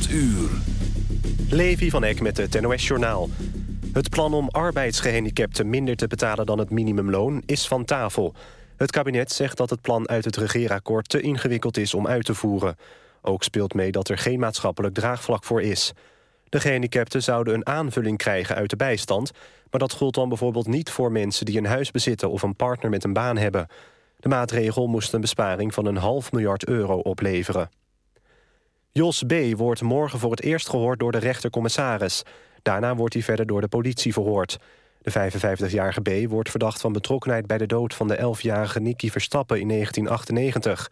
8 uur. Levi van Eck met het NOS-journaal. Het plan om arbeidsgehandicapten minder te betalen dan het minimumloon is van tafel. Het kabinet zegt dat het plan uit het regeerakkoord te ingewikkeld is om uit te voeren. Ook speelt mee dat er geen maatschappelijk draagvlak voor is. De gehandicapten zouden een aanvulling krijgen uit de bijstand... maar dat gold dan bijvoorbeeld niet voor mensen die een huis bezitten... of een partner met een baan hebben. De maatregel moest een besparing van een half miljard euro opleveren. Jos B. wordt morgen voor het eerst gehoord door de rechtercommissaris. Daarna wordt hij verder door de politie verhoord. De 55-jarige B. wordt verdacht van betrokkenheid bij de dood van de 11-jarige Nicky Verstappen in 1998.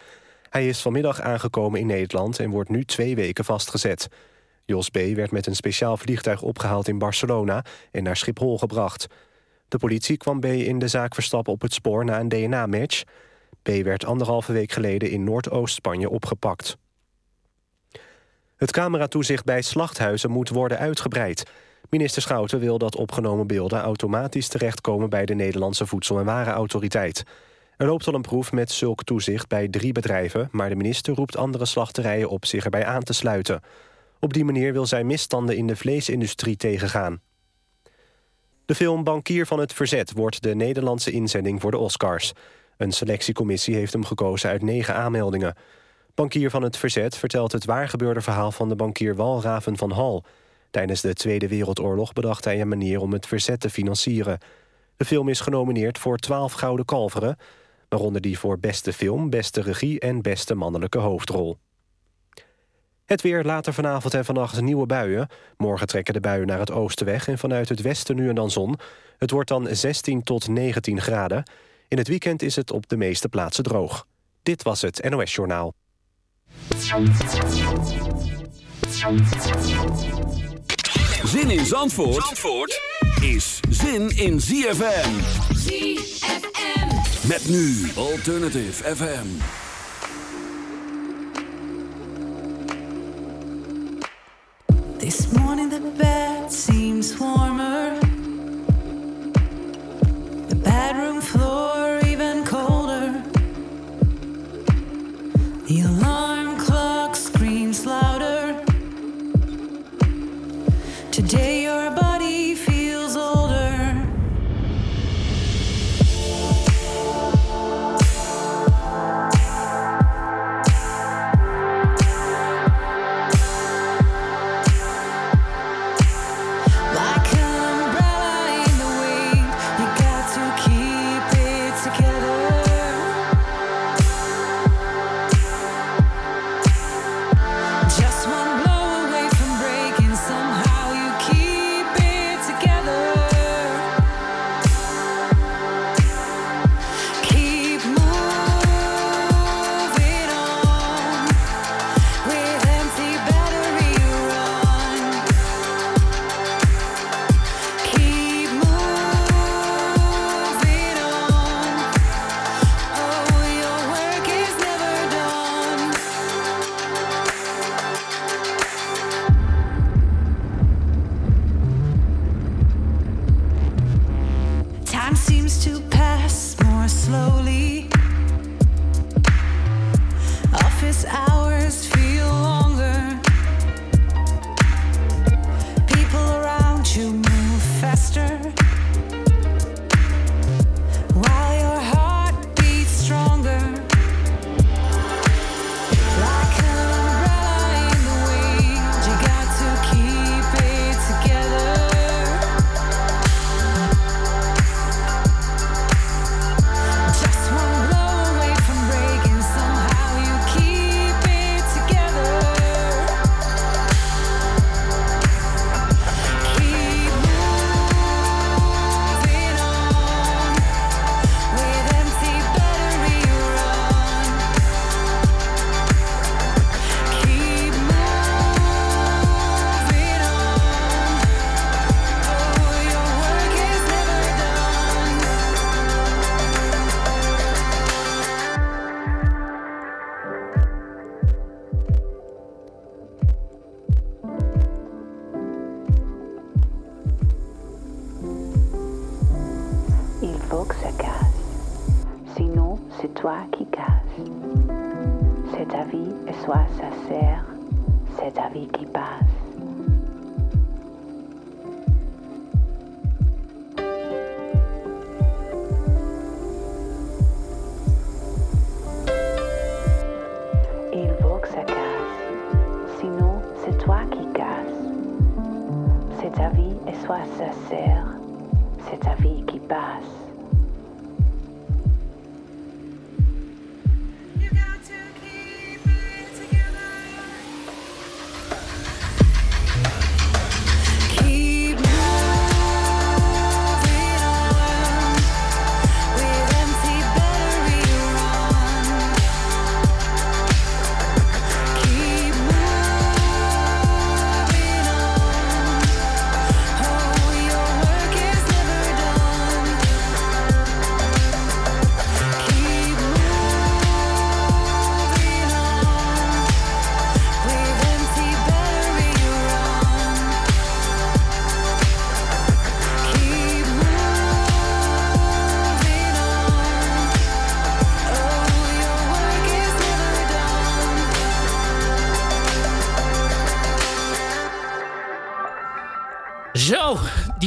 Hij is vanmiddag aangekomen in Nederland en wordt nu twee weken vastgezet. Jos B. werd met een speciaal vliegtuig opgehaald in Barcelona en naar Schiphol gebracht. De politie kwam B. in de zaak Verstappen op het spoor na een DNA-match. B. werd anderhalve week geleden in Noordoost-Spanje opgepakt. Het cameratoezicht bij slachthuizen moet worden uitgebreid. Minister Schouten wil dat opgenomen beelden automatisch terechtkomen bij de Nederlandse Voedsel- en Warenautoriteit. Er loopt al een proef met zulk toezicht bij drie bedrijven... maar de minister roept andere slachterijen op zich erbij aan te sluiten. Op die manier wil zij misstanden in de vleesindustrie tegengaan. De film Bankier van het Verzet wordt de Nederlandse inzending voor de Oscars. Een selectiecommissie heeft hem gekozen uit negen aanmeldingen. Bankier van het Verzet vertelt het waargebeurde verhaal van de bankier Walraven van Hal. Tijdens de Tweede Wereldoorlog bedacht hij een manier om het verzet te financieren. De film is genomineerd voor 12 gouden kalveren... waaronder die voor beste film, beste regie en beste mannelijke hoofdrol. Het weer later vanavond en vannacht nieuwe buien. Morgen trekken de buien naar het oosten weg en vanuit het westen nu en dan zon. Het wordt dan 16 tot 19 graden. In het weekend is het op de meeste plaatsen droog. Dit was het NOS Journaal. Zin in Zandvoort, Zandvoort is zin in ZFM. ZFM. Met nu Alternative FM. This morning the bed seems warmer.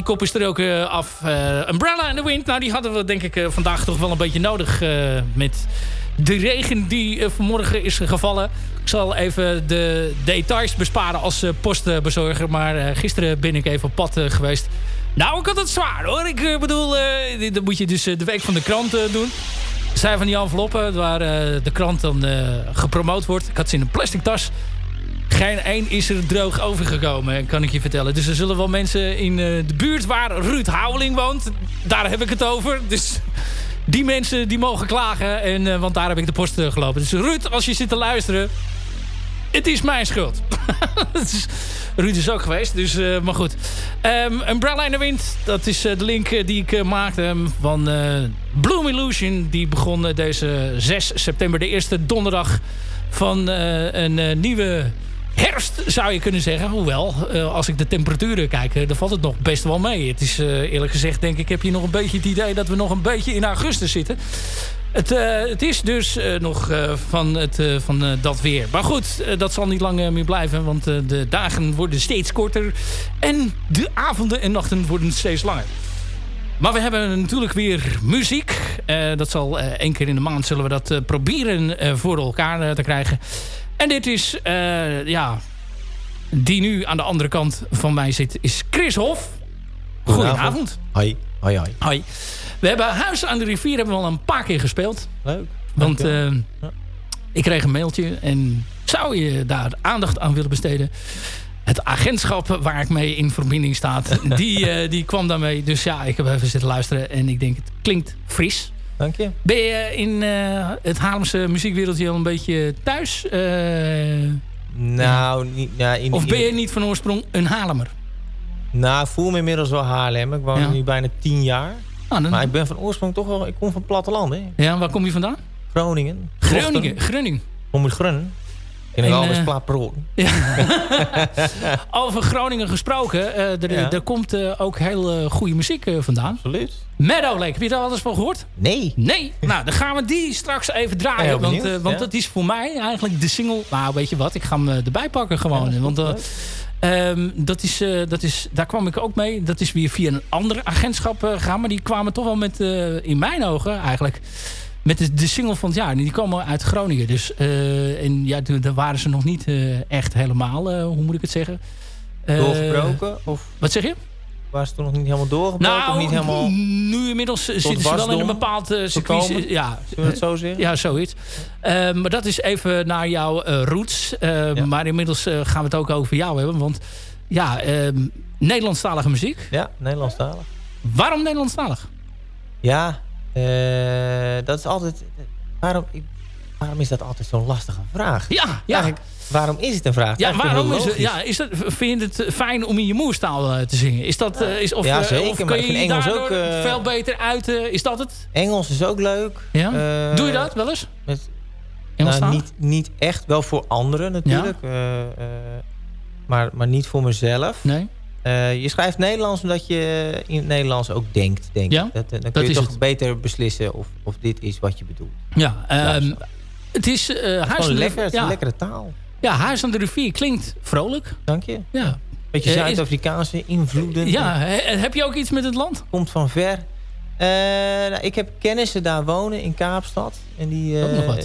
Die kop is er ook eh, af. Eh, Umbrella in the Wind, nou die hadden we denk ik eh, vandaag toch wel een beetje nodig... met de regen die vanmorgen is gevallen. Ik zal even de details besparen als postbezorger. Maar gisteren ben ik even op pad geweest. Nou, ik had het zwaar hoor. Ik bedoel, dit- dat moet je dus de week van de krant doen. Zijn van die enveloppen waar de krant dan gepromoot wordt. Ik had ze in een plastic tas. Geen één is er droog overgekomen, kan ik je vertellen. Dus er zullen wel mensen in eh, de buurt waar Ruud Houweling woont. Daar heb ik het over. Dus die mensen die mogen klagen. En, eh, want daar heb ik de post gelopen. Dus Ruud, als je zit te luisteren... Het is mijn schuld. Ruud is ook geweest, dus, eh, maar goed. Ehm Umbrella in de Wind, dat is de link die ik maakte ehm, van Bloom Illusion. Die begon deze 6 september, de eerste donderdag van een nieuwe herfst, zou je kunnen zeggen. Hoewel, eh, als ik de temperaturen kijk, eh, dan valt het nog best wel mee. Het is eh, eerlijk gezegd, denk ik, heb je nog een beetje het idee dat we nog een beetje in augustus zitten. Het, het is dus nog van, het, van dat weer. Maar goed, dat zal niet lang meer blijven. Want de dagen worden steeds korter. En de avonden en nachten worden steeds langer. Maar we hebben natuurlijk weer muziek. Dat zal één keer in de maand zullen we dat proberen voor elkaar te krijgen. En dit is, eh, ja, die nu aan de andere kant van mij zit, is Chris Hof. Goedenavond. Hoi, hoi, hoi. Hoi. We hebben Huis aan de Rivier hebben we al een paar keer gespeeld. Leuk. Want eh, Ja. ik kreeg een mailtje en zou je daar aandacht aan willen besteden? Het agentschap waar ik mee in verbinding sta, die, eh, die kwam daarmee. Dus ja, ik heb even zitten luisteren en ik denk, het klinkt fris. Dank je. Ben je in eh, het Haarlemse muziekwereldje al een beetje thuis? Eh, Nou, niet, ja, in, of ben je niet van oorsprong een Haarlemmer? Nou, ik voel me inmiddels wel Haarlem. Ik woon Ja. nu bijna tien jaar. Ah, dan, Maar ik ben van oorsprong toch wel... Ik kom van het platteland, hè. ja, waar kom je vandaan? Groningen. Groningen. Groningen. Kom uit Grun. Ken ik En, alles eh, plaatproen. Over Groningen gesproken, eh, er, Ja. er komt eh, ook heel eh, goede muziek vandaan. Absoluut. Meadow Lake, heb je daar al eens van gehoord? Nee. Nee? nou, dan gaan we die straks even draaien. Want want ja. dat is voor mij eigenlijk de single... Nou, weet je wat, ik ga hem erbij pakken gewoon. Ja, want ehm, dat is, eh, dat is, daar kwam ik ook mee. Dat is weer via een ander agentschap gegaan. Maar die kwamen toch wel met, in mijn ogen eigenlijk... Met de, de single van het jaar. En die komen uit Groningen. Dus, eh, en ja, daar waren ze nog niet eh, echt helemaal... eh, hoe moet ik het zeggen? Doorgebroken? Of Wat zeg je? waren ze toen nog niet helemaal doorgebroken? Nou, of niet helemaal... nu inmiddels zitten ze wel in een bepaald circuit. Ja, het zo zeggen? ja, zoiets. Maar dat is even naar jouw roots. Ja. Maar inmiddels gaan we het ook over jou hebben. Want ja, ehm, Nederlandstalige muziek. Ja, Nederlandstalig. Waarom Nederlandstalig? Ja, dat is altijd... Waarom, waarom is dat altijd zo'n lastige vraag? Ja, ja. Eigenlijk, waarom is het een vraag? Ja, waarom is het, ja, is dat, vind je het fijn om in je moerstaal eh, te zingen? Is dat, eh, is, of, Ja, eh, zeker, of maar kun ik je je Engels ook, eh, veel beter uiten? Is dat het? Engels is ook leuk. Ja? Eh, Doe je dat wel eens? Met, Engels nou, niet, niet echt, wel voor anderen natuurlijk. eh, eh, maar, maar niet voor mezelf. Nee? Eh, je schrijft Nederlands omdat je in het Nederlands ook denkt, denk Ja, ik. Dat, eh, dan dat kun je toch het. beter beslissen of, of dit is wat je bedoelt. Ja, ehm, het is eh Het is lekker, het ja. een lekkere taal. Ja, Huis aan de Rivier klinkt vrolijk. Dank je. Ja, Beetje Zuid-Afrikaanse invloeden. ja he- heb je ook iets met het land? Komt van ver. Nou, ik heb kennissen daar wonen in Kaapstad. En die,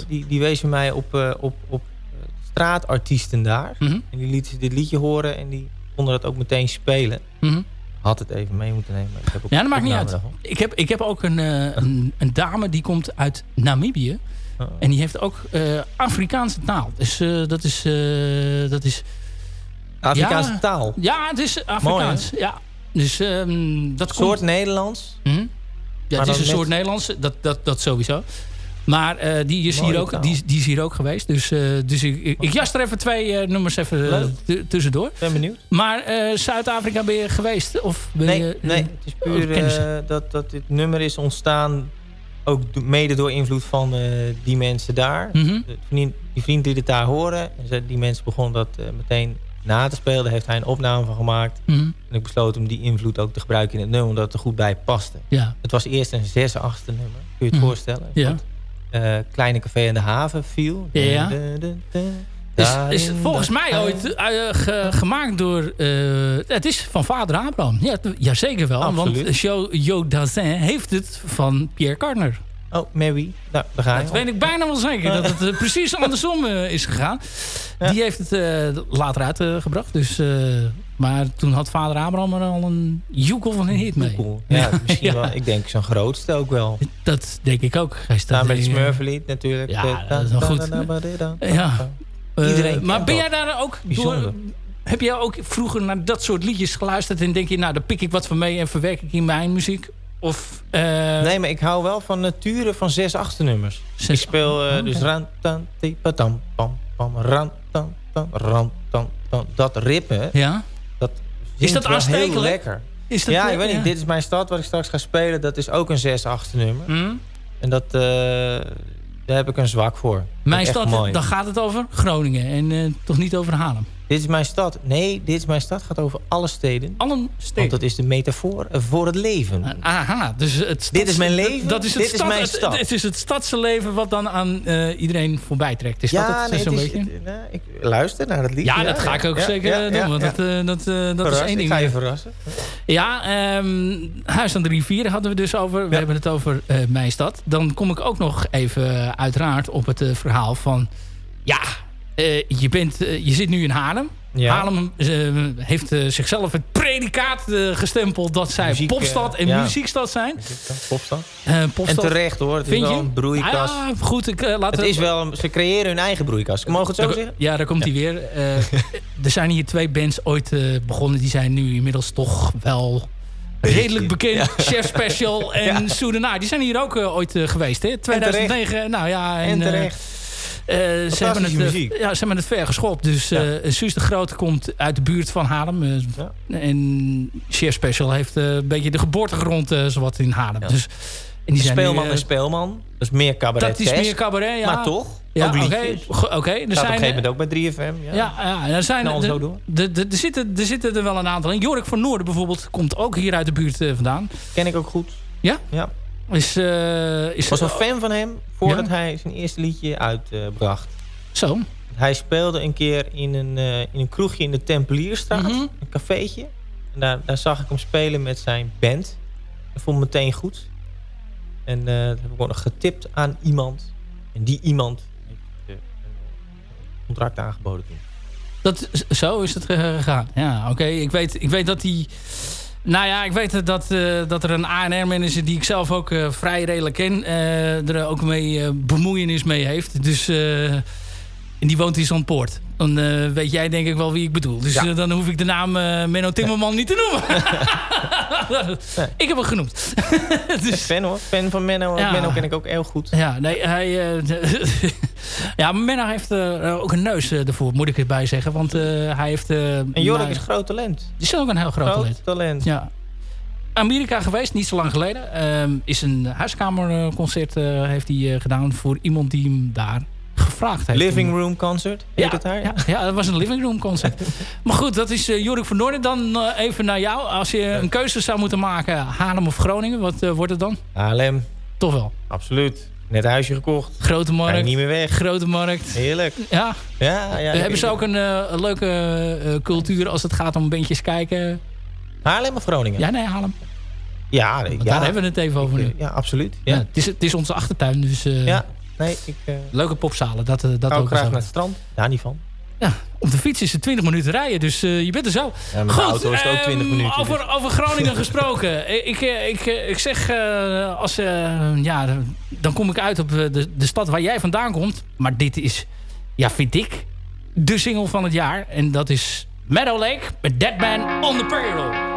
die, die wezen mij op, op, op straatartiesten daar. Mhm, En die lieten dit liedje horen en die konden dat ook meteen spelen. mhm. Had het even mee moeten nemen. Ik heb ook Ja, dat maakt niet uit. daarvan. Ik heb, ik heb ook een, eh, een, een dame die komt uit Namibië. Oh. En die heeft ook eh, Afrikaanse taal. Dus eh, dat is... dat is Afrikaanse Ja. taal. ja, het is Afrikaans. ja. Dus ehm, dat Soort komt... Nederlands. Mhm. Ja, Maar het is een net- soort Nederlands. Dat, dat, dat sowieso. Maar eh, die, is hier ook, taal. die, die is hier ook geweest. Dus, eh, dus ik, ik, ik jas er even twee eh, nummers even tussendoor. Ben benieuwd. Maar Zuid-Afrika ben je geweest? Of ben Nee, je, nee, het is oh, puur eh, dat, dat dit nummer is ontstaan... ook mede door invloed van die mensen daar. De vriend, die vriend die het daar horen... en die mensen begonnen dat meteen na te spelen. Daar heeft hij een opname van gemaakt. Mhm. En ik besloot om die invloed ook te gebruiken in het nummer... omdat het er goed bij paste. Ja. Het was eerst een zes achtste nummer. Kun je het Mhm. voorstellen? Ja. Want, Kleine Café in de Haven viel. Ja. Is, is volgens mij ooit eh, ge- gemaakt door... eh, het is van vader Abraham. Ja, t- ja zeker wel. Absoluut. Want Jo, Jo Dazin heeft het van Pierre Cardner. Oh, Mary. Nou, daar ga je. Dat weet ik bijna wel zeker. Dat het eh, precies andersom eh, is gegaan. Ja. Die heeft het eh, later uitgebracht. dus, eh, maar toen had vader Abraham er al een joekel van een hit mee. Ja, misschien Ja. wel. Ik denk zijn grootste ook wel. Dat denk ik ook. Hij staat met in, eh, natuurlijk. Ja, dat is wel goed. Ja. eh, Iedereen maar ben jij daar ook Bijzonder. door... Heb jij ook vroeger naar dat soort liedjes geluisterd... en denk je, nou, daar pik ik wat van mee... en verwerk ik in mijn muziek? Of... eh, Nee, maar ik hou wel van nature van zes achtste nummers. Zes- ik speel eh, Oh, dus oké. ran tan pam pam ran tan tan ran tan tan dat ritme Ja? Is dat aanstekelijk? heel lekker. Is dat, Ja, ik weet niet. Dit is mijn stad waar ik straks ga spelen. Dat is ook een zes achtste nummer. Hm? En dat, eh, daar heb ik een zwak voor. Mijn stad, dan gaat het over Groningen en eh, toch niet over Haarlem. Dit is mijn stad. Nee, dit is mijn stad. gaat over alle steden. Want steden. dat is de metafoor voor het leven. Aha, dus het stads- Dit is mijn leven, Dat is het dit is mijn stad. Het, is het stadse leven wat dan aan eh, iedereen voorbij trekt. Is dat het nee, zo'n het is- beetje? het- nee, ik luister naar het lied. Ja, dat ga ik ook zeker eh, doen. want dat, eh, dat, eh, dat is één ik ding. ga je verrassen. Ja, ehm, Huis aan de Rivieren hadden we dus over. We hebben het over eh, mijn stad. Dan kom ik ook nog even eh, uiteraard op het eh, verhaal van... Ja, eh, je, bent, eh, je zit nu in Haarlem. Ja. Haarlem eh, heeft zichzelf het predicaat gestempeld... dat zij Muziek, popstad en ja. muziekstad zijn. Popstad. Eh, En popstad. terecht hoor. Het is Vind wel je? een broeikas. Ah, ja, goed, ik laat het is wel een, ze creëren hun eigen broeikas. Mogen we het zo Daar- zeggen? Ja, daar komt hij weer. Er zijn hier twee bands ooit begonnen. Die zijn nu inmiddels toch wel redelijk bekend. Chef Special en Ja. Soedenaar. Die zijn hier ook ooit geweest. Hè? 2009. Nou ja, en, En terecht. Eh, ze, hebben het, eh, muziek. ja, ze hebben het ver geschopt. Dus Ja. eh Suus de Groot komt uit de buurt van Haarlem. Ja. En Chef Special heeft eh, een beetje de geboortegrond eh, zowat in Haarlem. Ja. Dus, en die zijn nu, Speelman en speelman. Dat is meer cabaret. Dat is meer cabaret, ja. Maar toch. Ja, oké. Oké, er Staat op een zijn... gegeven moment ook bij 3FM. Ja. ja, ja, er, zijn, Knal er, zo door. er, zitten, er zitten er wel een aantal in. Jorik van Noorden bijvoorbeeld komt ook hier uit de buurt eh, vandaan. Ken ik ook goed. Ja? Ja. Is, eh is Ik was een fan van hem voordat Ja? hij zijn eerste liedje uitbracht. Zo. Hij speelde een keer in een, eh, in een kroegje in de Tempelierstraat. Mhm. Een cafeetje. En daar, daar zag ik hem spelen met zijn band. Dat vond ik meteen goed. En eh, dat heb ik ook nog getipt aan iemand. En die iemand heeft een contract aangeboden toen. Dat, zo is het gegaan. Ja, oké. Ik, weet, ik weet dat hij... Nou ja, ik weet dat, eh, dat er een ANR-manager die ik zelf ook eh, vrij redelijk ken... eh, er ook mee bemoeienis mee heeft. Dus... en die woont in Zandpoort. Dan eh, weet jij denk ik wel wie ik bedoel. Dus Ja. eh, dan hoef ik de naam eh, Menno Timmerman niet te noemen. Nee. Ik heb hem genoemd. dus, Fan hoor. Fan van Menno. Ja. Menno ken ik ook heel goed. Ja, nee, hij... ja, Menno heeft ook een neus ervoor, moet ik erbij zeggen. Want hij heeft... En Jorik is groot talent. Die is ook een heel groot Groot talent. talent. Ja. Amerika geweest, niet zo lang geleden. Ehm, is een huiskamerconcert heeft hij gedaan voor iemand die hem daar gevraagd heeft. Living om- Room Concert. Heet ja, het daar? ja, ja, dat was een living room concert. maar goed, dat is Jorik van Noorden. Dan eh, even naar jou. Als je een keuze zou moeten maken, Haarlem of Groningen, wat eh, wordt het dan? Haarlem. Toch wel. Absoluut. Net een huisje gekocht. Grote markt. niet meer weg. Grote markt. Heerlijk. Ja, Ja, ja. hebben ze ook een, leuke cultuur als het gaat om bandjes kijken? Haarlem of Groningen? Ja, nee, haal hem. Ja, ja. daar hebben we het even over nu. Ja, absoluut. Ja. Ja, het, is, het is onze achtertuin, dus ja. Nee, ik uh, leuke popzalen. Dat, eh, dat ook graag naar het strand. Daar niet van. Ja, op de fiets is het 20 minuten rijden, dus eh, je bent er zo. Ja, met de auto is het ook 20 ehm, minuten. Over, dus- over Groningen gesproken. ik, eh, ik, eh, ik zeg, eh, als, eh, ja, dan kom ik uit op eh, de, de stad waar jij vandaan komt. Maar dit is, ja, vind ik, de single van het jaar. En dat is Meadow Lake met Dead Man on the Payroll.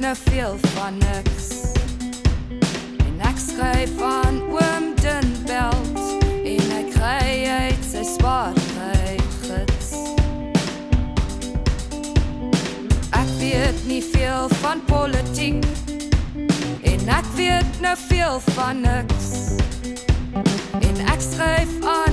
nou veel van niks. En ek skryf aan oom Dunbelt en hy kry uit sy spaarkry gids. Ek weet nie veel van politiek en ek weet nou veel van niks. En ek skryf aan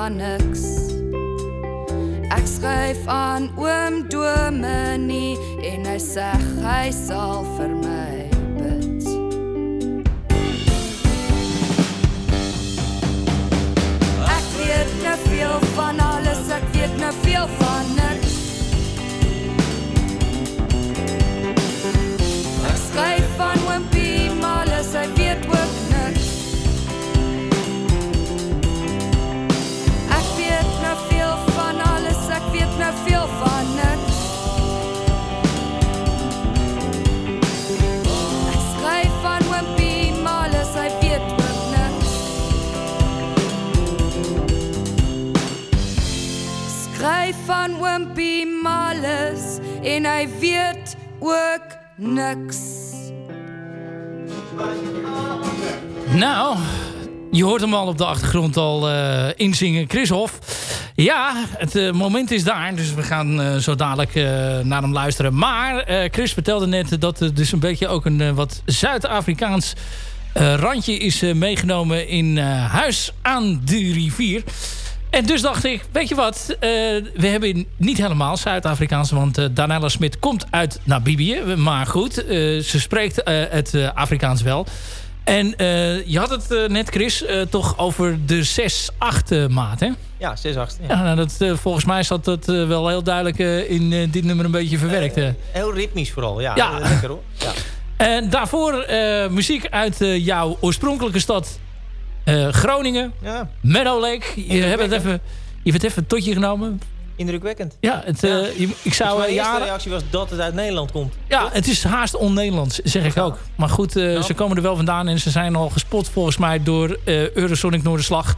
veel van Nou, je hoort hem al op de achtergrond al eh, inzingen. Chris Hof. Ja, het eh, moment is daar. Dus we gaan eh, zo dadelijk naar hem luisteren. Maar Chris vertelde net dat er dus een beetje ook een wat Zuid-Afrikaans randje is meegenomen in Huis aan de Rivier. En dus dacht ik, weet je wat, eh, we hebben niet helemaal Zuid-Afrikaans, want eh Danella Smit komt uit Namibië. Maar goed, eh, ze spreekt het Afrikaans wel. En je had het net, Chris, toch over de 6-8 maat, hè? Ja, 6 8 ja. Ja, nou, dat, volgens mij zat dat wel heel duidelijk in dit nummer een beetje verwerkt. Heel ritmisch vooral, ja. Ja. Lekker hoor. Ja. En daarvoor muziek uit jouw oorspronkelijke stad Groningen, ja, Meadow Lake. Je hebt het even, je hebt het even tot je genomen. indrukwekkend. Ja, het, eh, Ja. ik zou mijn eh, eerste jaren... reactie was dat het uit Nederland komt. Ja, het is haast on-Nederlands, zeg ik ook. Maar goed, eh, Ja. ze komen er wel vandaan en ze zijn al gespot volgens mij door eh Eurosonic Noorderslag.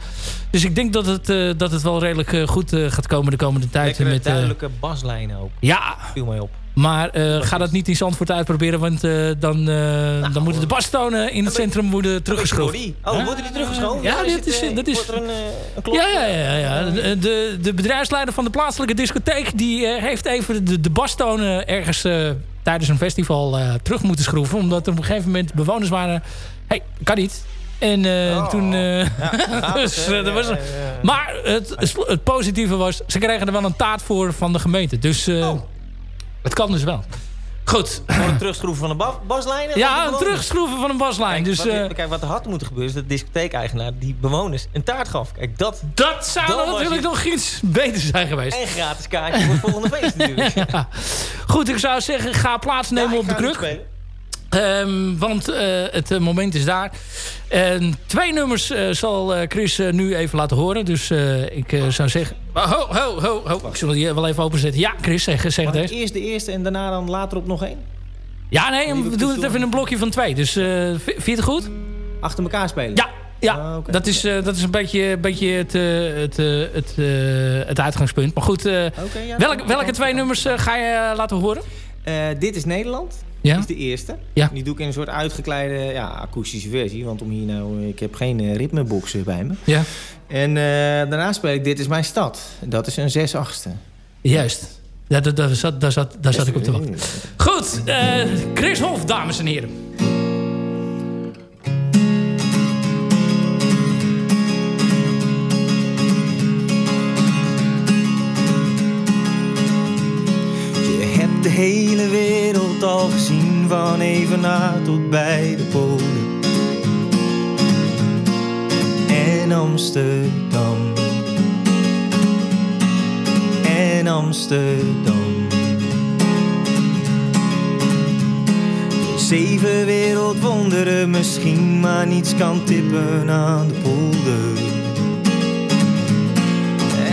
Dus ik denk dat het, eh, dat het wel redelijk eh, goed eh, gaat komen de komende tijd. Lekkere, met, eh, duidelijke baslijnen ook. ja, Viel mij op. maar eh, ga dat niet in Zandvoort uitproberen, want eh, dan, eh, dan moeten de bastonen in het centrum worden teruggeschroefd. Sorry. Oh, Ja. worden die teruggeschoven? Ja, dit het, is- dat is- een, een? Ja, ja, ja. ja. De, de, de bedrijfsleider van de plaatselijke discotheek... die heeft even de, de bastonen ergens tijdens een festival terug moeten schroeven. Omdat er op een gegeven moment bewoners waren... hey, kan niet. En Oh. toen... Ja, dus, dat was, ja, ja, ja. Maar het, het positieve was, ze kregen er wel een taart voor van de gemeente. Dus Oh. Het kan dus wel. Goed. Voor het terugschroeven van de ba- baslijnen? Ja, een terugschroeven van een baslijn. Kijk, Dus wat, eh, kijk, wat er had moeten gebeuren is dat de discotheekeigenaar die bewoners een taart gaf. Kijk, dat dat zou Dan natuurlijk je- nog iets beter zijn geweest. en gratis kaartje voor het volgende feest natuurlijk. Ja. Goed, ik zou zeggen, ga plaatsnemen Ja, op de kruk. Ehm, want eh, het eh, moment is daar. En twee nummers eh, zal Chris nu even laten horen. Dus ik zou zeggen... Ho, ho, ho, ho. Ik zal die wel even openzetten. Ja, Chris, zeg, zeg het eens. eerst de eerste en daarna dan later op nog één? Ja, nee, we doen het even in een blokje van twee. Dus vind je het goed? Achter elkaar spelen? Ja, ja. Ah, dat, is, dat is een beetje, beetje het, het, het, het uitgangspunt. Maar goed, ja, welke, welke twee nummers ga je laten horen? Dit is Nederland. Ja? is de eerste. Ja. Die doe ik in een soort uitgekleide ja, akoestische versie. Want om hier nou, ik heb geen uh, ritmebox bij me. Ja, En uh, daarna speel ik Dit is mijn stad. Dat is een 6 achtste. juist. Ja, daar, daar zat, daar zat, daar zat ik op te wachten. Goed, uh, Chris Hof, dames en heren. Al gezien, van Evenaar tot bij de Polen. En Amsterdam. En Amsterdam. Zeven wereldwonderen misschien, maar niets kan tippen aan de polder.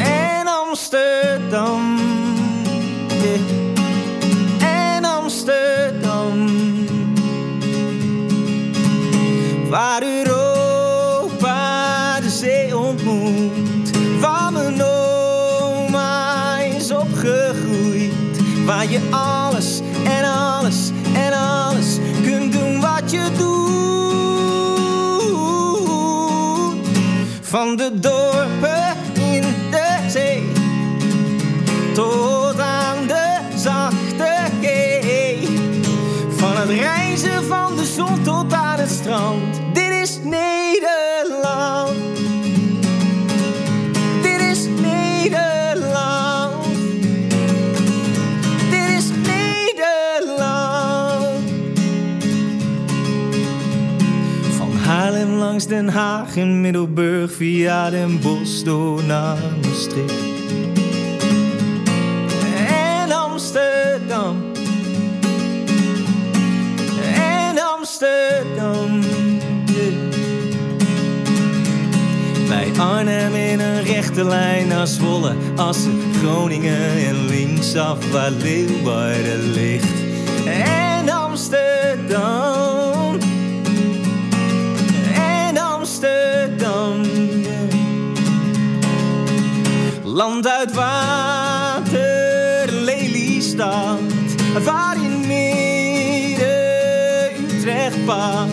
En Amsterdam. Yeah. Waar Europa de zee ontmoet. Waar mijn oma is opgegroeid. Waar je alles en alles en alles kunt doen wat je doet. Van de Den Haag en Middelburg via Den Bosch door naar Maastricht. En Amsterdam. En Amsterdam. Bij Arnhem in een rechte lijn naar Zwolle, Assen, Groningen en linksaf waar Leeuwarden ligt. Land uit water, Lelystad, waar in midden Utrecht past.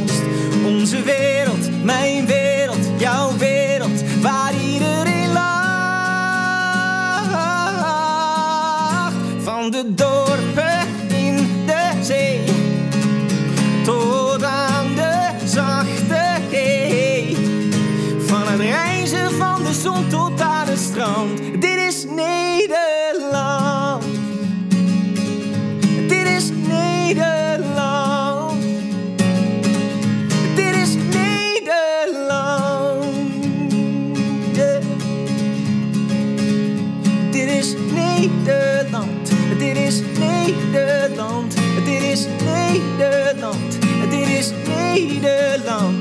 Dit is Nederland. Dit is Nederland. Dit is Nederland.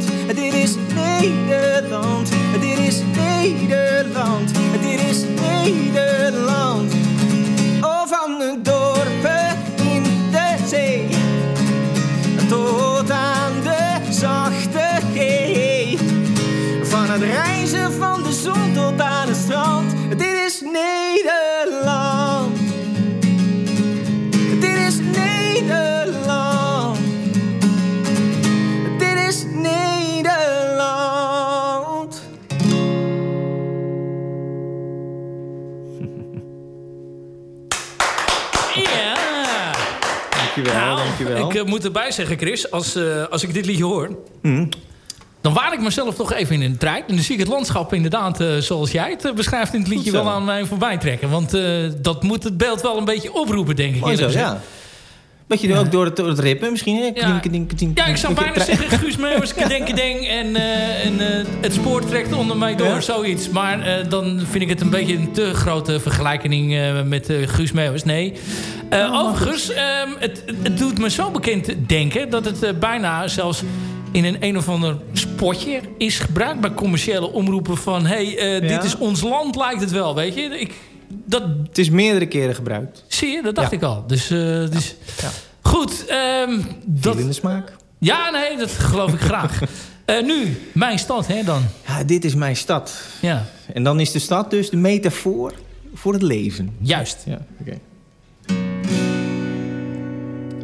Moet erbij zeggen, Chris, als, eh, als ik dit liedje hoor... Dan waar ik mezelf toch even in een trein. En dan zie ik het landschap inderdaad, uh, zoals jij het uh, beschrijft in het liedje, wel aan mij voorbij trekken. Want dat moet het beeld wel een beetje oproepen, denk ik. Mooi zo, ja. Beetje ja. ook door het, door het rippen misschien, hè? Ja, ja ik zou bijna zeggen Guus Meeuwers, denken ding en, en het spoor trekt onder mij door, ja. zoiets. Maar dan vind ik het een beetje een te grote vergelijking met Guus Meeuwers. Nee. Oh, overigens, um, het, het, doet me zo bekend denken dat het bijna zelfs in een een of ander spotje is gebruikt bij commerciële omroepen van... hé, hey, uh, dit is ons land, lijkt het wel, weet je. Ik, dat... Het is meerdere keren gebruikt. Zie je, dat dacht ik al. Dus, uh, dus... Ja. goed. Um, dat... in de smaak. Ja, nee, dat geloof ik graag. Uh, nu, mijn stad, hè, dan? Ja, dit is mijn stad. Ja. En dan is de stad dus de metafoor voor het leven. Juist. Ja, oké. Okay.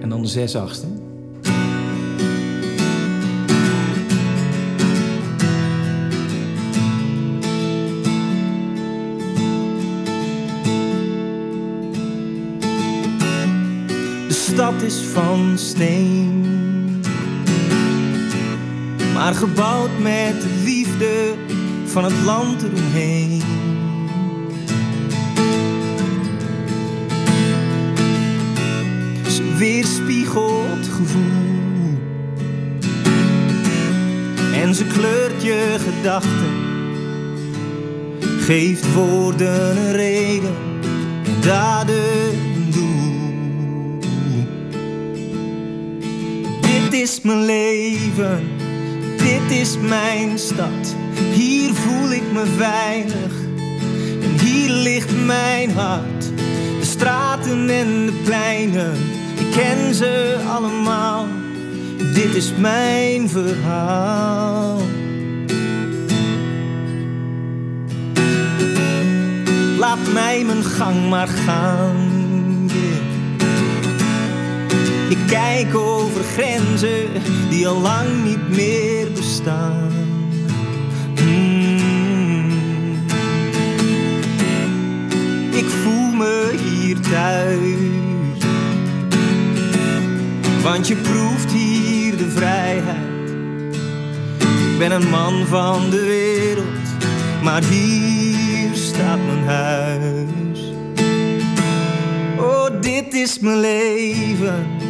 En dan de zes achtste. Stad is van steen. Maar gebouwd met de liefde van het land eromheen. Ze weerspiegelt gevoel. En ze kleurt je gedachten. Geeft woorden een reden en daden is mijn leven, dit is mijn stad. Hier voel ik me veilig en hier ligt mijn hart. De straten en de pleinen, ik ken ze allemaal. Dit is mijn verhaal. Laat mij mijn gang maar gaan kijk over grenzen die al lang niet meer bestaan. Mm. Ik voel me hier thuis, want je proeft hier de vrijheid. Ik ben een man van de wereld, maar hier staat mijn huis. Oh, dit is mijn leven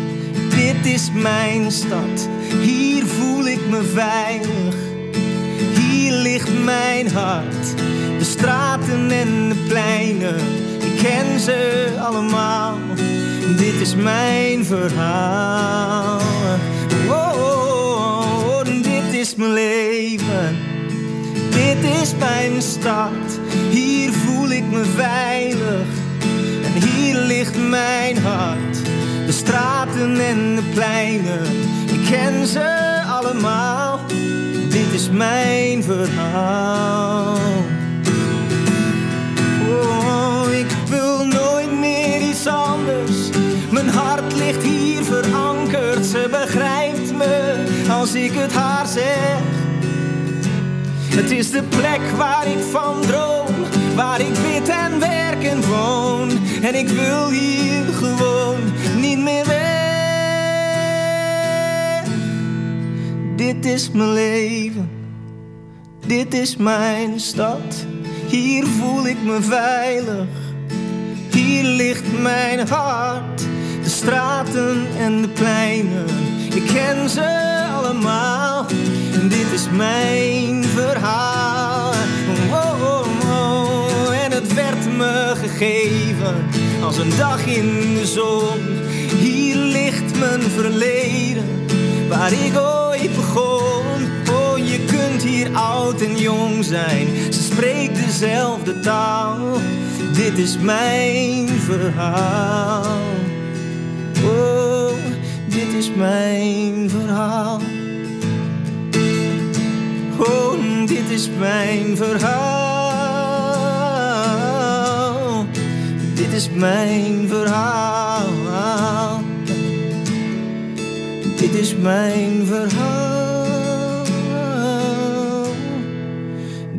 dit is mijn stad, hier voel ik me veilig. Hier ligt mijn hart, de straten en de pleinen, ik ken ze allemaal. Dit is mijn verhaal. Oh, oh, oh, dit is mijn leven. Dit is mijn stad, hier voel ik me veilig. En hier ligt mijn hart straten en de pleinen, ik ken ze allemaal. Dit is mijn verhaal. Oh, ik wil nooit meer iets anders. Mijn hart ligt hier verankerd. Ze begrijpt me als ik het haar zeg. Het is de plek waar ik van droom, waar ik bid en werk en woon. En ik wil hier gewoon weg. Dit is mijn leven, dit is mijn stad. Hier voel ik me veilig, hier ligt mijn hart. De straten en de pleinen, ik ken ze allemaal. Dit is mijn verhaal. Oh, oh, oh. En het werd me gegeven als een dag in de zon. Hier ligt mijn verleden, waar ik ooit begon. Oh, je kunt hier oud en jong zijn, ze spreekt dezelfde taal. Dit is mijn verhaal. Oh, dit is mijn verhaal. Oh, dit is mijn verhaal. Dit is mijn verhaal. Dit is mijn verhaal.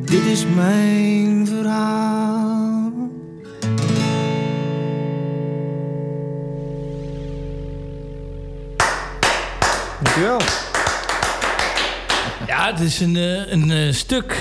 Dit is mijn verhaal. Dankjewel. Ja, het is een, eh, een, een stuk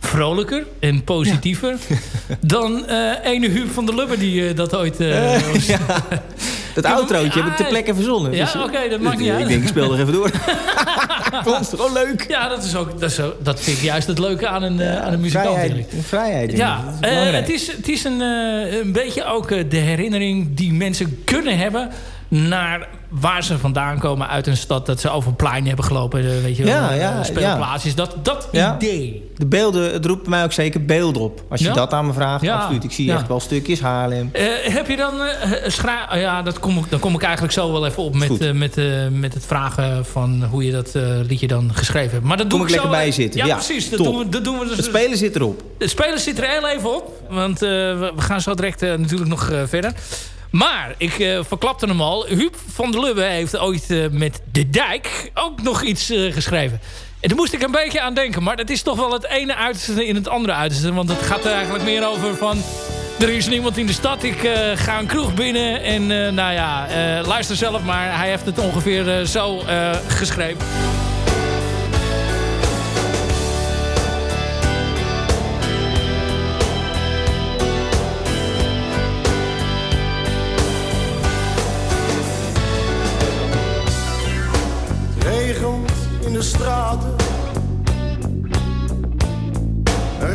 vrolijker en positiever dan uh, ene Huub van der Lubbe die uh, dat ooit... Uh, ja. Dat outrootje heb ik ter plekke verzonnen. Ja, dus, oké, okay, dat mag niet uit. Ik denk, ik speel er even door. Vond het gewoon leuk. Ja, dat, is ook, dat, is ook, dat vind ik juist het leuke aan een, ja, aan een muzikant. Vrijheid. Vrijheid ja, het is, het is een, een beetje ook de herinnering die mensen kunnen hebben naar waar ze vandaan komen uit een stad... dat ze over een plein hebben gelopen, eh, weet je ja, ja, speelplaatsjes. Dat, dat idee. De beelden, het roept mij ook zeker beeld op. Als je dat aan me vraagt, absoluut. Ik zie echt wel stukjes Haarlem. Uh, heb je dan... Uh, ja, dat kom ik, dan kom ik eigenlijk zo wel even op met, uh, met, met het vragen van hoe je dat liedje dan geschreven hebt. Maar dat kom doe ik, lekker bij zitten. Ja, precies. Dat doen, we, dat doen we dus, het spelen zit erop. Het spelen zit er heel even op. Want we gaan zo direct natuurlijk nog verder. Maar, ik uh, verklapte hem al. Huub van der Lubbe heeft ooit uh, met De Dijk ook nog iets uh, geschreven. En daar moest ik een beetje aan denken. Maar dat is toch wel het ene uiterste in het andere uiterste. Want het gaat er eigenlijk meer over van... Er is niemand in de stad. Ik ga een kroeg binnen. En nou ja, luister zelf maar. Hij heeft het ongeveer zo geschreven.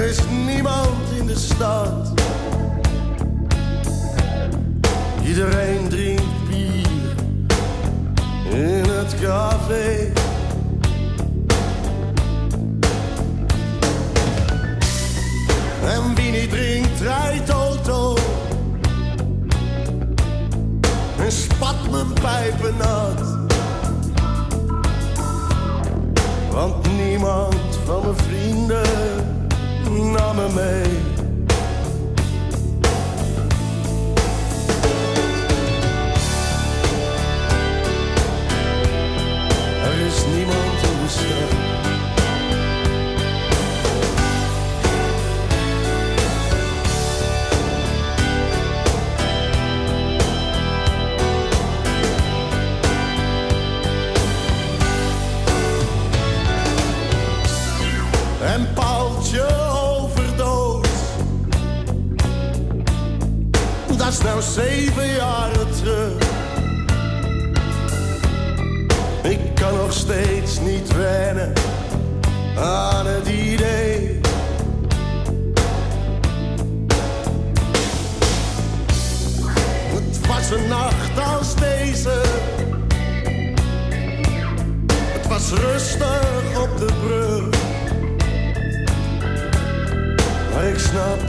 Is niemand in de stad. Iedereen drinkt bier in het café. En wie niet drinkt, rijdt auto. En spat mijn pijpen nat. Want niemand van mijn vrienden nam me mee. Er is niemand in de. Zeven jaren terug. Ik kan nog steeds niet wennen aan het idee. Het was een nacht als deze. Het was rustig op de brug. Maar ik snap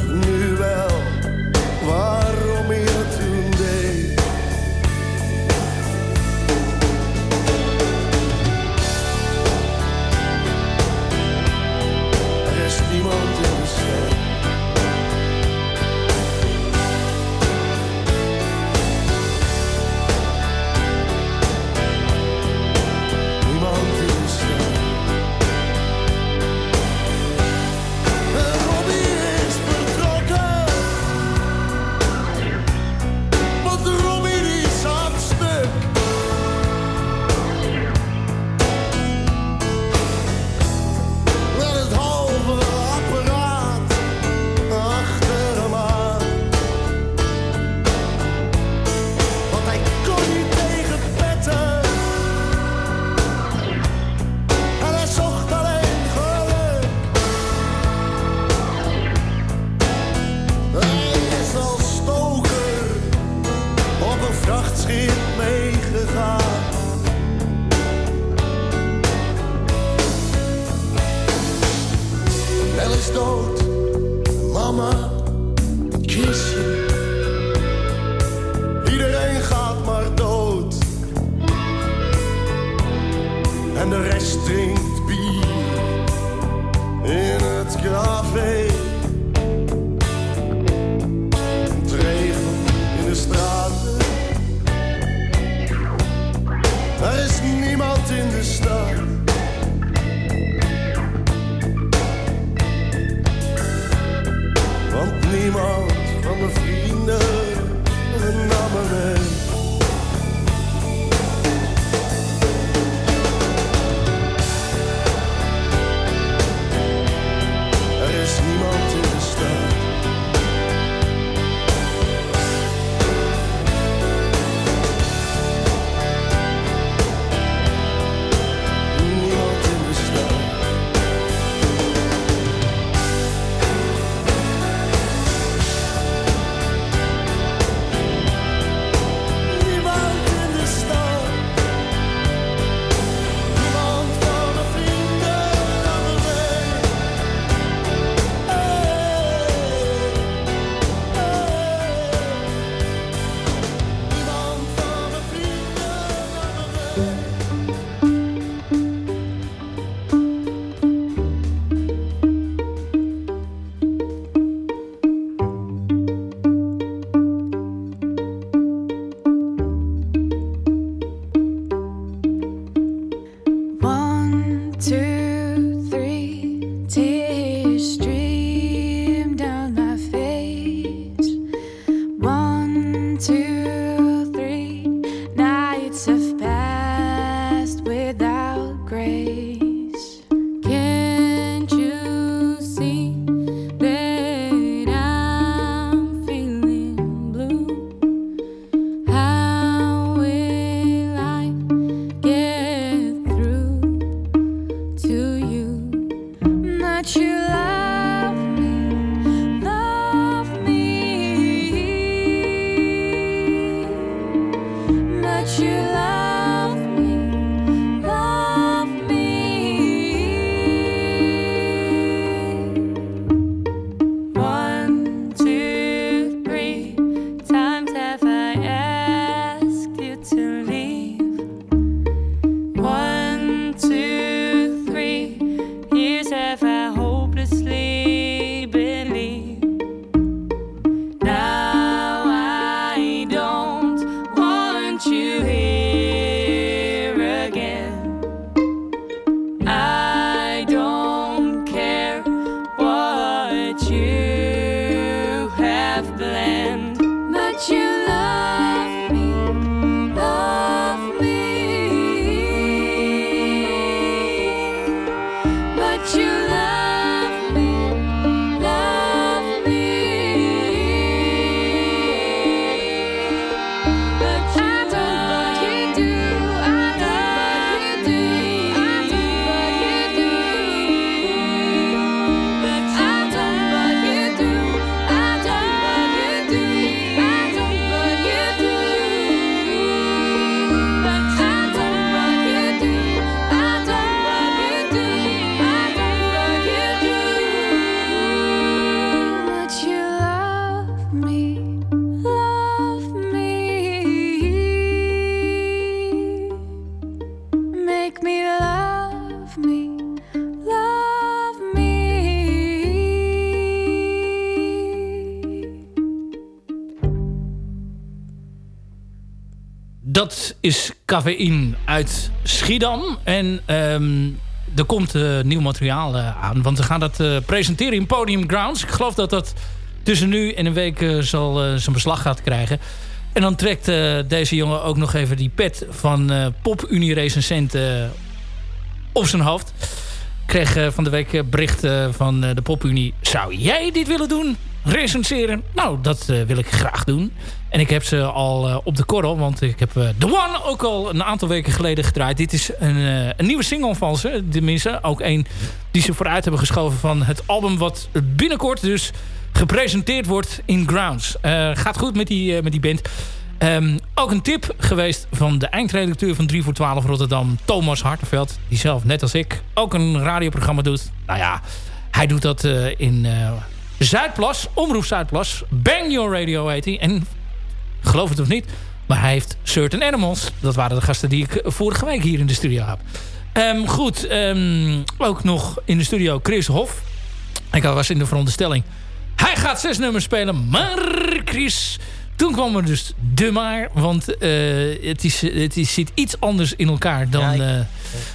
is Cafeïn uit Schiedam. En ehm, er komt uh, nieuw materiaal uh, aan. Want we gaan dat uh, presenteren in Podium Grounds. Ik geloof dat dat tussen nu en een week zal zijn beslag gaat krijgen. En dan trekt deze jongen ook nog even die pet van Pop Unie Recensent op zijn hoofd. Ik kreeg van de week bericht van de Pop Unie. Zou jij dit willen doen? Recenseren. Nou, dat uh, wil ik graag doen. En ik heb ze al uh, op de korrel, want ik heb uh, The One ook al een aantal weken geleden gedraaid. Dit is een, nieuwe single van ze, tenminste. Ook een die ze vooruit hebben geschoven van het album wat binnenkort dus gepresenteerd wordt in Grounds. gaat goed met die, met die band. Um, ook een tip geweest van de eindredacteur van 3 voor 12 Rotterdam, Thomas Hartenveld. Die zelf, net als ik, ook een radioprogramma doet. Nou ja, hij doet dat in Zuidplas, Omroep Zuidplas. Bang Your Radio heet hij. En geloof het of niet, maar hij heeft Certain Animals. Dat waren de gasten die ik vorige week hier in de studio heb. Um, goed, um, ook nog in de studio Chris Hof. Ik was in de veronderstelling. Hij gaat zes nummers spelen, maar Chris... Toen kwam er dus de maar, want uh, het, is, het is, zit iets anders in elkaar dan... Ja, ik, uh,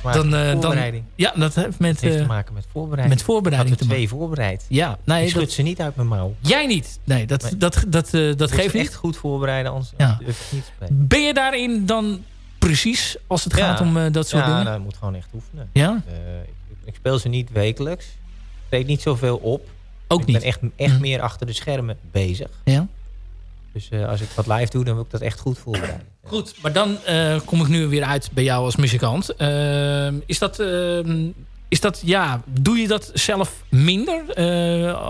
dan, voorbereiding. Dan, ja, dat heeft met... heeft te maken met voorbereiding. Met voorbereiding. Ik twee voorbereid. Ja, nee, ik schud dat, ze niet uit mijn mouw. Jij niet. Nee, dat, nee. dat, dat, dat, dat geeft niet. echt goed voorbereiden, anders ja. durf ik niet spelen. Ben je daarin dan precies als het gaat om dat soort dingen? Ja, nou, moet gewoon echt oefenen. Ja? Ik, ik, speel ze niet wekelijks. Ik treed niet zoveel op. Ook ik niet? ben echt, echt meer achter de schermen bezig. Ja? Dus uh, als ik wat live doe, dan wil ik dat echt goed voorbereiden. Goed, maar dan uh, kom ik nu weer uit bij jou als muzikant. Uh, is dat... is dat, ja, doe je dat zelf minder?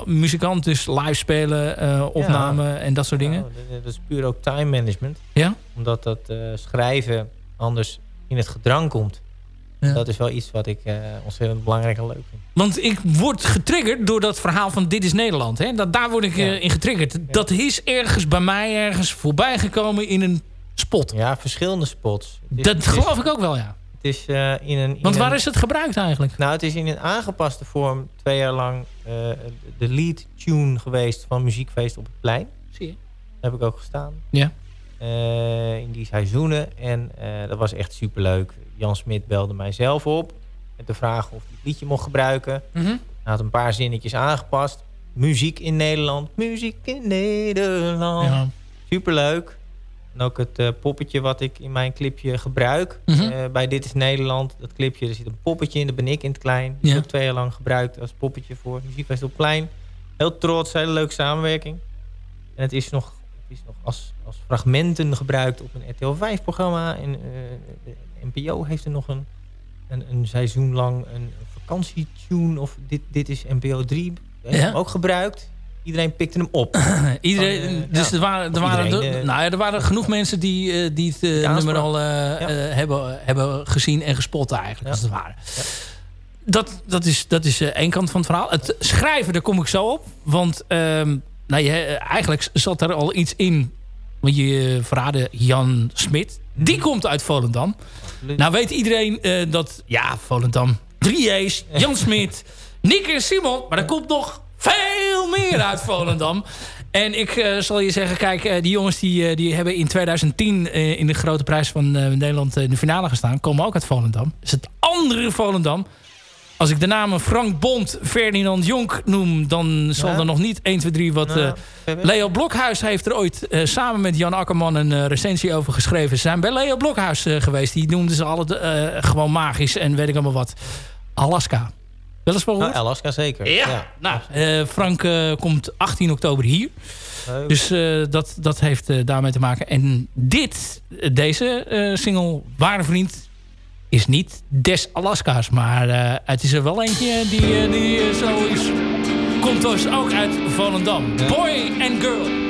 muzikant, dus live spelen, opname ja, en dat soort dingen? Nou, dat is puur ook time management. Ja? Omdat dat schrijven anders in het gedrang komt. Ja. Dat is wel iets wat ik uh, ontzettend belangrijk en leuk vind. Want ik word getriggerd door dat verhaal van Dit is Nederland. Hè? Dat, daar word ik ja. uh, in getriggerd. Ja. Dat is ergens bij mij ergens voorbij gekomen in een spot. Ja, verschillende spots. Is, dat geloof ik ook wel, ja. Het is uh, in een... In Want waar een, is het gebruikt eigenlijk? Nou, het is in een aangepaste vorm twee jaar lang de lead tune geweest van Muziekfeest op het Plein. Zie je. Daar heb ik ook gestaan. Ja. In die seizoenen. En dat was echt superleuk. Jan Smit belde mij zelf op. Met de vraag of hij het liedje mocht gebruiken. Mm -hmm. Hij had een paar zinnetjes aangepast. Muziek in Nederland. Muziek in Nederland. Ja. Superleuk. En ook het uh, poppetje wat ik in mijn clipje gebruik. Mm -hmm. bij Dit is Nederland. Dat clipje, er zit een poppetje in. Dat ben ik in het klein. Die ja. heb ik twee jaar lang gebruikt als poppetje voor Muziekfest op Plein. Heel trots. Hele leuke samenwerking. En het is nog is nog als, als fragmenten gebruikt op een RTL 5 programma. En uh, de NPO heeft er nog een, een, een seizoen lang een vakantietune. Of dit, dit is NPO 3 ja. ook gebruikt. Iedereen pikte hem op. Iedereen, Van, uh, dus ja. er waren, er, waren iedereen, de, nou ja, er waren genoeg mensen die, uh, die het nummer al hebben, hebben gezien en gespot eigenlijk. Als het ware. Dat, dat is, dat is één kant van het verhaal. Het schrijven, daar kom ik zo op. Want um, nou, je, eigenlijk zat er al iets in. Want je verraadde Jan Smit. Die komt uit Volendam. Nou weet iedereen uh, dat... Ja, Volendam. Drie J's. Jan Smit. Nick en Simon. Maar er komt nog veel meer uit Volendam. En ik uh, zal je zeggen, kijk, uh, die jongens die, die hebben in 2010 in de grote prijs van Nederland in de finale gestaan. Komen ook uit Volendam. Dat is het andere Volendam. Als ik de namen Frank Bond, Ferdinand Jonk noem... dan zal ja. er nog niet 1, 2, 3 wat... Uh, Leo Blokhuis heeft er ooit uh, samen met Jan Akkerman een uh, recensie over geschreven. Ze zijn bij Leo Blokhuis geweest. Die noemden ze alle gewoon magisch en weet ik allemaal wat. Alaska. Wel eens wel nou, Alaska zeker. Ja. ja. Nou, Frank komt 18 oktober hier. Leuk. Dus dat, dat heeft daarmee te maken. En dit, deze single, Ware Vriend is niet des Alaska's. Maar uh, het is er wel eentje die, uh, die uh, zo is. Komt dus ook uit Volendam. Boy and Girl.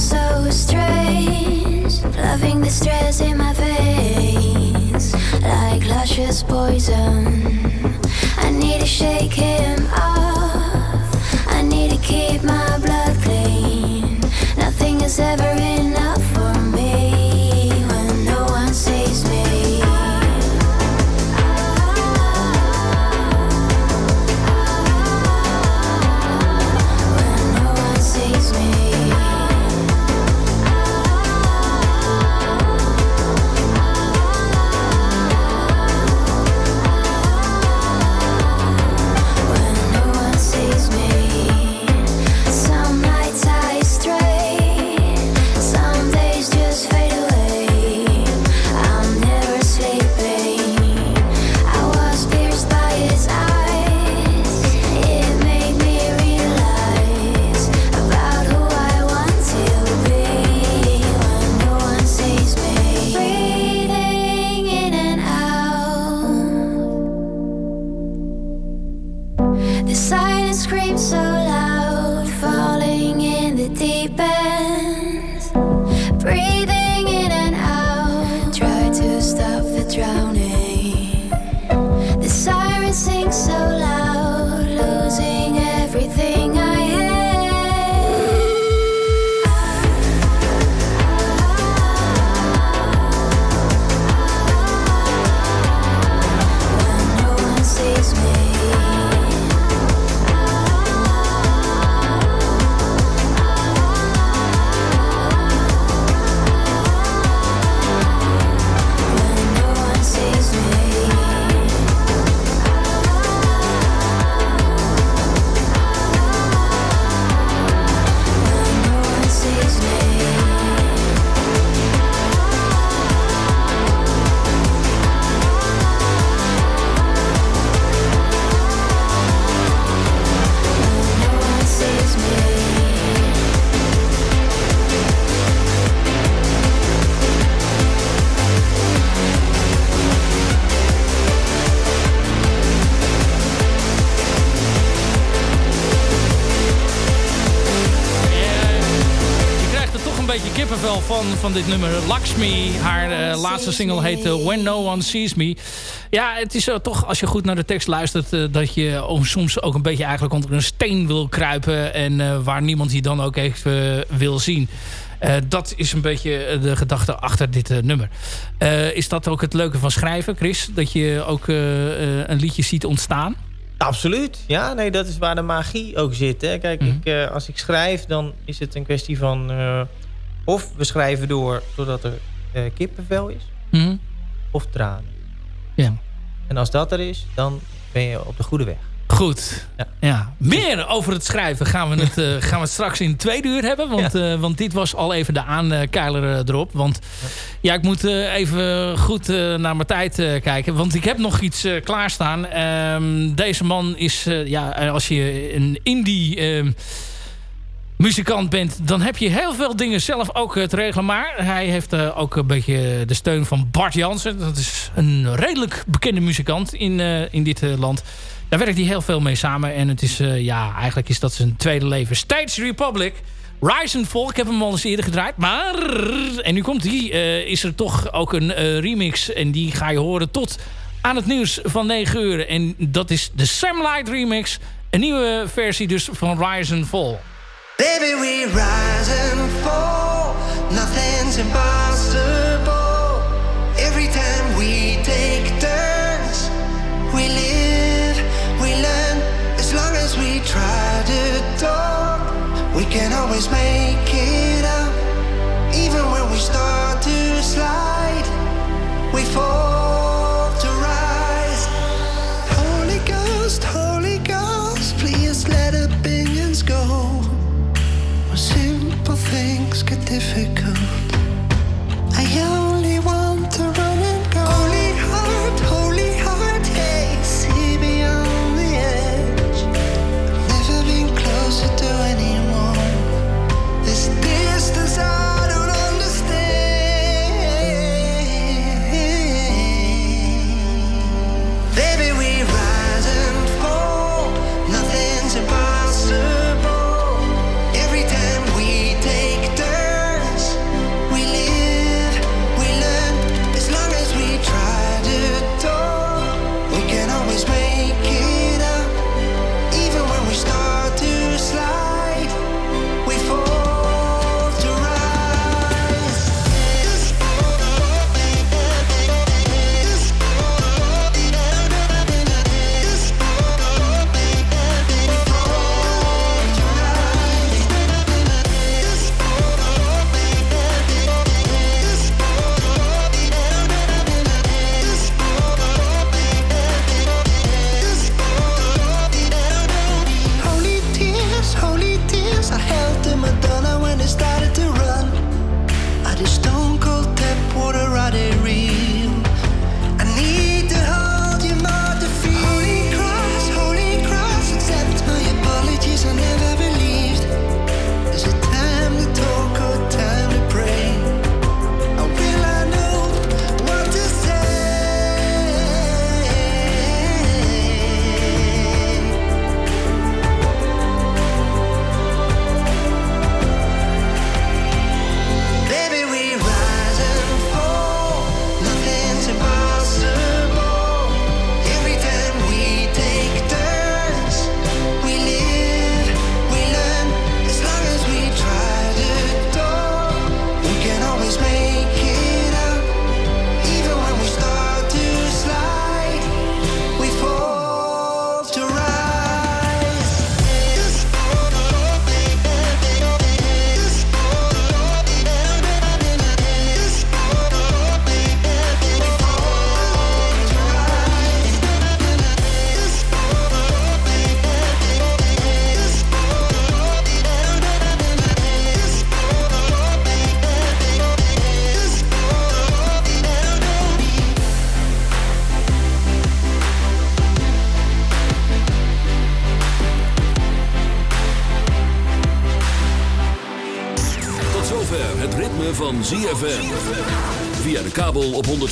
so strange. Loving the stress in my veins, like luscious poison. I need to shake him off. I need to keep my blood clean. Nothing is ever in van, van dit nummer. Lakshmi, haar uh, laatste single heet uh, When No One Sees Me. Ja, het is uh, toch, als je goed naar de tekst luistert... dat je oh, soms ook een beetje eigenlijk onder een steen wil kruipen... en waar niemand je dan ook even wil zien. dat is een beetje de gedachte achter dit nummer. is dat ook het leuke van schrijven, Chris? Dat je ook een liedje ziet ontstaan? Absoluut. Ja, nee, dat is waar de magie ook zit. Hè. Kijk, ik, uh, als ik schrijf, dan is het een kwestie van... Uh, of we schrijven door zodat er uh, kippenvel is. Mm -hmm. Of tranen. Ja. En als dat er is, dan ben je op de goede weg. Goed. Ja. ja. Meer over het schrijven gaan we het, uh, gaan we het straks in twee uur hebben. Want, ja. uh, want dit was al even de aankeiler erop. Want ja, ja ik moet uh, even goed naar mijn tijd kijken. Want ik heb nog iets klaarstaan. Um, deze man is, ja, als je een indie ehm, muzikant bent... dan heb je heel veel dingen zelf ook te regelen. Maar hij heeft ook een beetje de steun van Bart Jansen. Dat is een redelijk bekende muzikant in, in dit land... Daar werkt hij heel veel mee samen. En het is, ja, eigenlijk is dat zijn tweede leven. Stage Republic. Rise and Fall. Ik heb hem al eens eerder gedraaid. Maar, en nu komt die, is er toch ook een remix. En die ga je horen tot aan het nieuws van 9 uur. En dat is de Sam Light remix. Een nieuwe versie dus van Rise and Fall. Baby, we rise and fall. Nothing's impossible. Every time we take turns, we live. we learn. As long as we try to talk, we can always make it up. Even when we start to slide, we fall